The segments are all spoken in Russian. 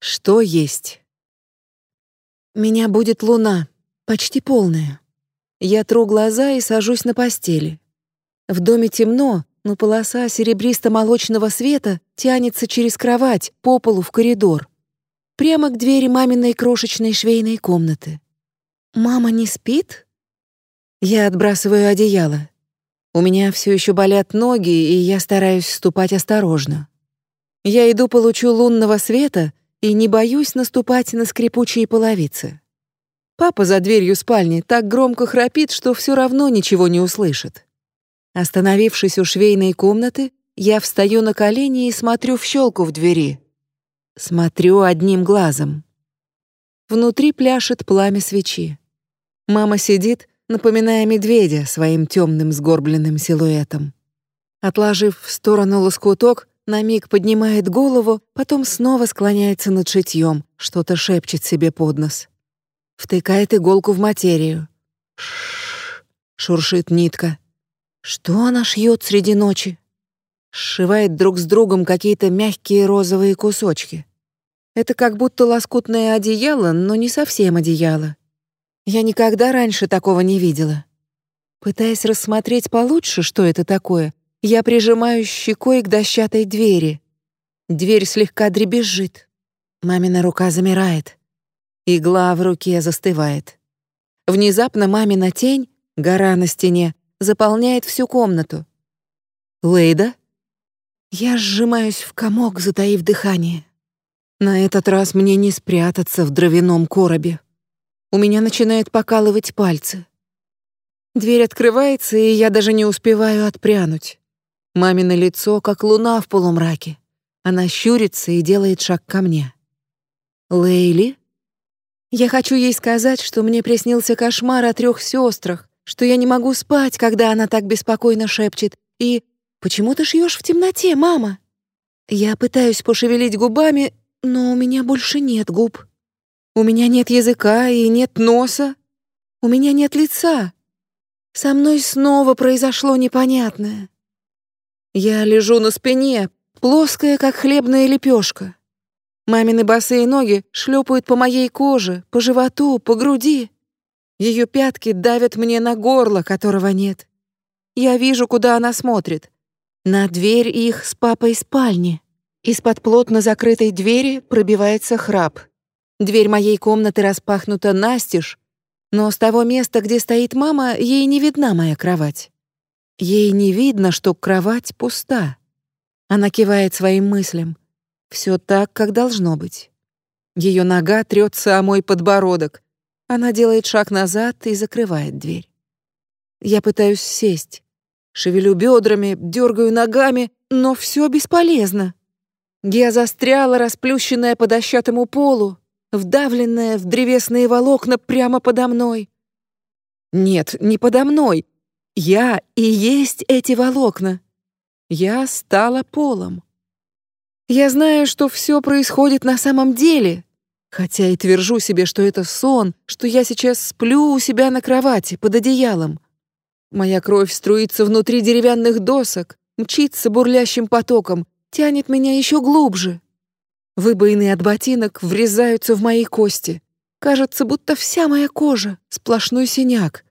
Что есть? Меня будет луна, почти полная. Я тру глаза и сажусь на постели. В доме темно, но полоса серебристо-молочного света тянется через кровать по полу в коридор. Прямо к двери маминой крошечной швейной комнаты. «Мама не спит?» Я отбрасываю одеяло. У меня все еще болят ноги, и я стараюсь ступать осторожно. Я иду по лучу лунного света и не боюсь наступать на скрипучие половицы. Папа за дверью спальни так громко храпит, что все равно ничего не услышит. Остановившись у швейной комнаты, я встаю на колени и смотрю в щелку в двери. Смотрю одним глазом. Внутри пляшет пламя свечи. Мама сидит, напоминая медведя своим темным сгорбленным силуэтом. Отложив в сторону лоскуток, на миг поднимает голову, потом снова склоняется над шитьем, что-то шепчет себе под нос. Втыкает иголку в материю. Ш шуршит нитка. Что она шьет среди ночи? Сшивает друг с другом какие-то мягкие розовые кусочки. Это как будто лоскутное одеяло, но не совсем одеяло. Я никогда раньше такого не видела. Пытаясь рассмотреть получше, что это такое, я прижимаю щекой к дощатой двери. Дверь слегка дребезжит. Мамина рука замирает. Игла в руке застывает. Внезапно мамина тень, гора на стене, заполняет всю комнату. «Лейда?» Я сжимаюсь в комок, затаив дыхание. На этот раз мне не спрятаться в дровяном коробе. У меня начинает покалывать пальцы. Дверь открывается, и я даже не успеваю отпрянуть. Мамино лицо, как луна в полумраке. Она щурится и делает шаг ко мне. «Лейли?» Я хочу ей сказать, что мне приснился кошмар о трех сестрах, что я не могу спать, когда она так беспокойно шепчет, и «Почему ты шьешь в темноте, мама?» Я пытаюсь пошевелить губами, но у меня больше нет губ. У меня нет языка и нет носа. У меня нет лица. Со мной снова произошло непонятное. Я лежу на спине, плоская, как хлебная лепешка. Мамины босые ноги шлепают по моей коже, по животу, по груди. Ее пятки давят мне на горло, которого нет. Я вижу, куда она смотрит. На дверь их с папой спальни. Из-под плотно закрытой двери пробивается храп. Дверь моей комнаты распахнута настежь, но с того места, где стоит мама, ей не видна моя кровать. Ей не видно, что кровать пуста. Она кивает своим мыслям. Все так, как должно быть. Ее нога трется о мой подбородок. Она делает шаг назад и закрывает дверь. Я пытаюсь сесть. Шевелю бедрами, дергаю ногами, но все бесполезно. Я застряла, расплющенная по дощатому полу, вдавленная в древесные волокна прямо подо мной. Нет, не подо мной. Я и есть эти волокна. Я стала полом. Я знаю, что все происходит на самом деле, хотя и твержу себе, что это сон, что я сейчас сплю у себя на кровати под одеялом. Моя кровь струится внутри деревянных досок, мчится бурлящим потоком, тянет меня еще глубже. Выбоины от ботинок врезаются в мои кости. Кажется, будто вся моя кожа — сплошной синяк.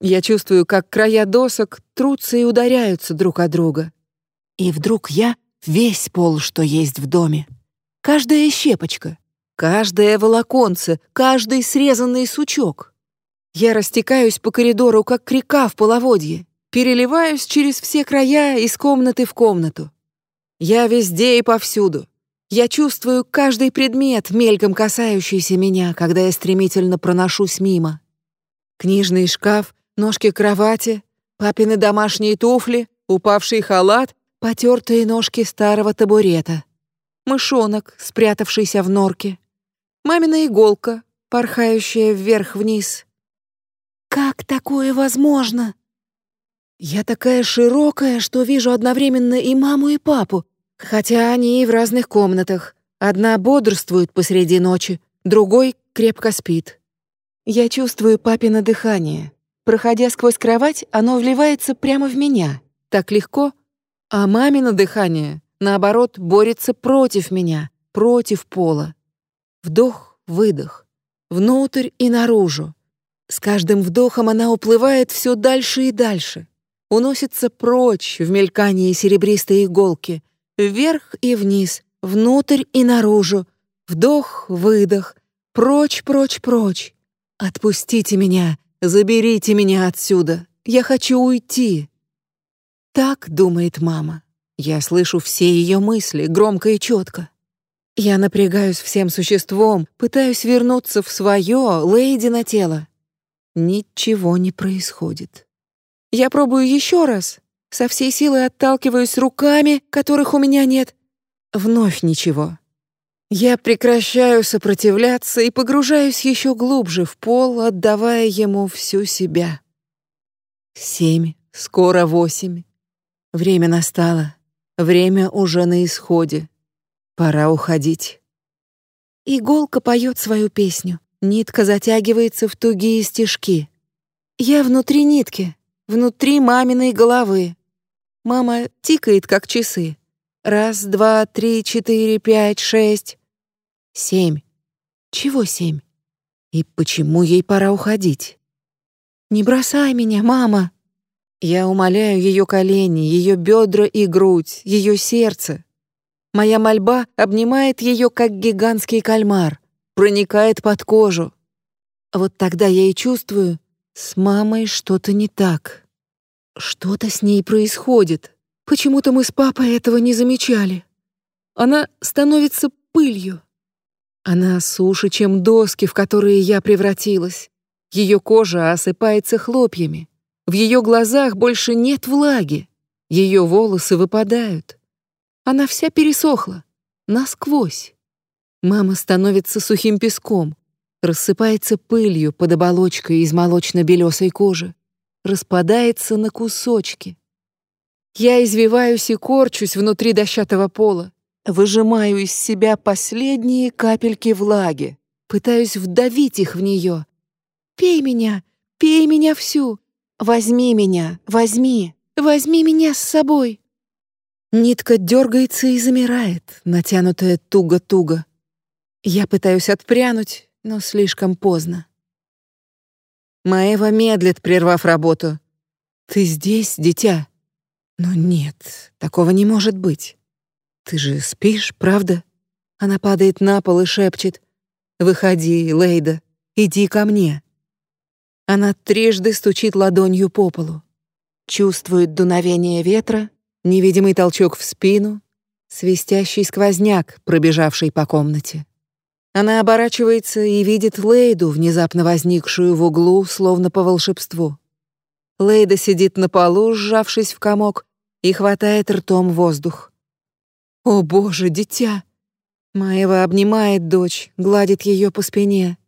Я чувствую, как края досок трутся и ударяются друг о друга. И вдруг я — весь пол, что есть в доме. Каждая щепочка, каждое волоконце, каждый срезанный сучок. Я растекаюсь по коридору, как река в половодье, переливаюсь через все края из комнаты в комнату. Я везде и повсюду. Я чувствую каждый предмет, мельком касающийся меня, когда я стремительно проношусь мимо. Книжный шкаф, ножки кровати, папины домашние туфли, упавший халат, потертые ножки старого табурета. Мышонок, спрятавшийся в норке. Мамина иголка, порхающая вверх-вниз. Как такое возможно? Я такая широкая, что вижу одновременно и маму, и папу, Хотя они и в разных комнатах. Одна бодрствует посреди ночи, другой крепко спит. Я чувствую папино дыхание. Проходя сквозь кровать, оно вливается прямо в меня. Так легко. А мамино дыхание, наоборот, борется против меня, против пола. Вдох, выдох. Внутрь и наружу. С каждым вдохом она уплывает все дальше и дальше. Уносится прочь в мелькании серебристой иголки. Вверх и вниз, внутрь и наружу. Вдох, выдох. Прочь, прочь, прочь. Отпустите меня, заберите меня отсюда. Я хочу уйти. Так думает мама. Я слышу все ее мысли, громко и четко. Я напрягаюсь всем существом, пытаюсь вернуться в свое, лейди на тело. Ничего не происходит. Я пробую еще раз. Со всей силы отталкиваюсь руками, которых у меня нет. Вновь ничего. Я прекращаю сопротивляться и погружаюсь еще глубже в пол, отдавая ему всю себя. Семь, скоро восемь. Время настало. Время уже на исходе. Пора уходить. Иголка поет свою песню. Нитка затягивается в тугие стежки. Я внутри нитки, внутри маминой головы. Мама тикает, как часы. Раз, два, три, четыре, пять, шесть. Семь. Чего семь? И почему ей пора уходить? «Не бросай меня, мама!» Я умоляю ее колени, ее бедра и грудь, ее сердце. Моя мольба обнимает ее, как гигантский кальмар проникает под кожу. Вот тогда я и чувствую, с мамой что-то не так. Что-то с ней происходит. Почему-то мы с папой этого не замечали. Она становится пылью. Она суше, чем доски, в которые я превратилась. Ее кожа осыпается хлопьями. В ее глазах больше нет влаги. Ее волосы выпадают. Она вся пересохла. Насквозь. Мама становится сухим песком, рассыпается пылью под оболочкой из молочно-белесой кожи, распадается на кусочки. Я извиваюсь и корчусь внутри дощатого пола, выжимаю из себя последние капельки влаги, пытаюсь вдавить их в нее. «Пей меня, пей меня всю! Возьми меня, возьми, возьми меня с собой!» Нитка дергается и замирает, натянутая туго-туго. Я пытаюсь отпрянуть, но слишком поздно. Маева медлит, прервав работу. «Ты здесь, дитя?» «Но нет, такого не может быть. Ты же спишь, правда?» Она падает на пол и шепчет. «Выходи, Лейда, иди ко мне». Она трижды стучит ладонью по полу. Чувствует дуновение ветра, невидимый толчок в спину, свистящий сквозняк, пробежавший по комнате. Она оборачивается и видит Лейду, внезапно возникшую в углу, словно по волшебству. Лейда сидит на полу, сжавшись в комок, и хватает ртом воздух. «О, боже, дитя!» Маева обнимает дочь, гладит ее по спине.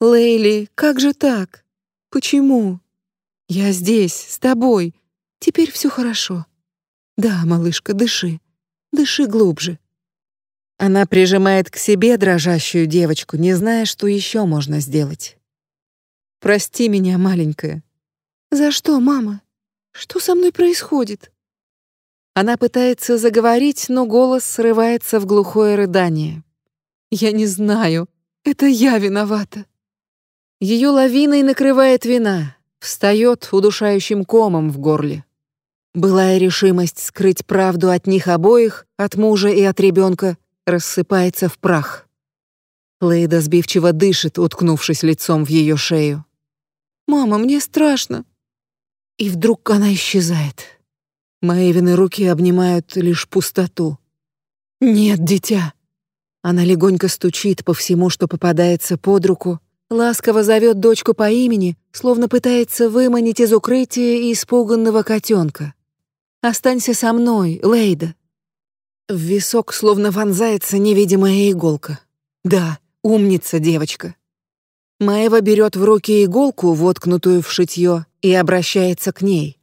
«Лейли, как же так? Почему? Я здесь, с тобой. Теперь все хорошо. Да, малышка, дыши. Дыши глубже. Она прижимает к себе дрожащую девочку, не зная, что еще можно сделать. «Прости меня, маленькая». «За что, мама? Что со мной происходит?» Она пытается заговорить, но голос срывается в глухое рыдание. «Я не знаю. Это я виновата». Ее лавиной накрывает вина, встает удушающим комом в горле. Былая решимость скрыть правду от них обоих, от мужа и от ребенка, рассыпается в прах. Лейда сбивчиво дышит, уткнувшись лицом в ее шею. «Мама, мне страшно!» И вдруг она исчезает. Маэвины руки обнимают лишь пустоту. «Нет, дитя!» Она легонько стучит по всему, что попадается под руку, ласково зовет дочку по имени, словно пытается выманить из укрытия испуганного котенка. «Останься со мной, Лейда. В висок словно вонзается невидимая иголка. Да, умница девочка. Маева берет в руки иголку, воткнутую в шитье, и обращается к ней.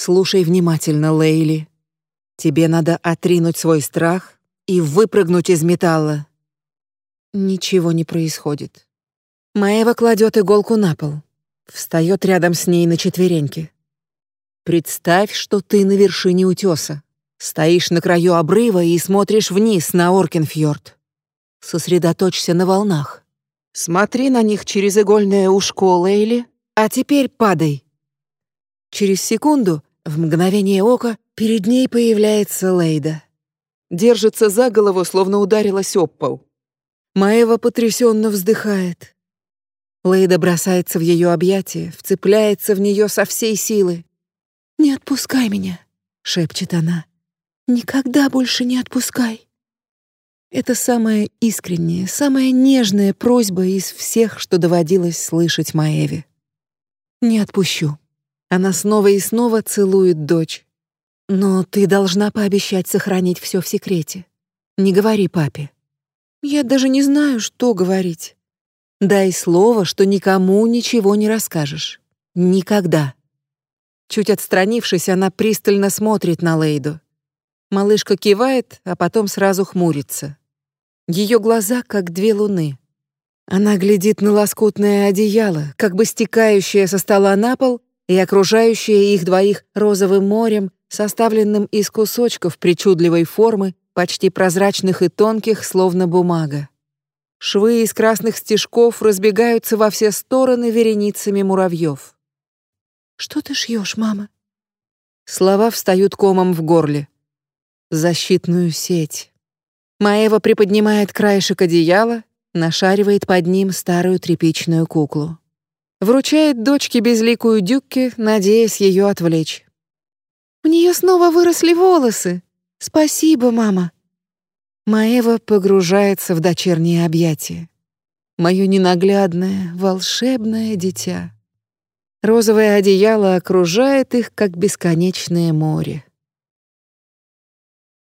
«Слушай внимательно, Лейли. Тебе надо отринуть свой страх и выпрыгнуть из металла». Ничего не происходит. Маева кладет иголку на пол, встает рядом с ней на четвереньки. «Представь, что ты на вершине утеса. Стоишь на краю обрыва и смотришь вниз на Оркенфьорд. Сосредоточься на волнах. Смотри на них через игольное ушко, Лейли, а теперь падай. Через секунду, в мгновение ока, перед ней появляется Лейда. Держится за голову, словно ударилась об пол. Маева потрясенно вздыхает. Лейда бросается в ее объятия, вцепляется в нее со всей силы. «Не отпускай меня», — шепчет она. «Никогда больше не отпускай». Это самая искренняя, самая нежная просьба из всех, что доводилось слышать Маеве. «Не отпущу». Она снова и снова целует дочь. «Но ты должна пообещать сохранить все в секрете. Не говори папе». «Я даже не знаю, что говорить». «Дай слово, что никому ничего не расскажешь. Никогда». Чуть отстранившись, она пристально смотрит на Лейду. Малышка кивает, а потом сразу хмурится. Ее глаза как две луны. Она глядит на лоскутное одеяло, как бы стекающее со стола на пол и окружающее их двоих розовым морем, составленным из кусочков причудливой формы, почти прозрачных и тонких, словно бумага. Швы из красных стежков разбегаются во все стороны вереницами муравьев. «Что ты шьешь, мама?» Слова встают комом в горле. «Защитную сеть». Маева приподнимает краешек одеяла, нашаривает под ним старую тряпичную куклу. Вручает дочке безликую дюкки, надеясь ее отвлечь. «У нее снова выросли волосы. Спасибо, мама». Маева погружается в дочерние объятия. Мое ненаглядное, волшебное дитя. Розовое одеяло окружает их, как бесконечное море.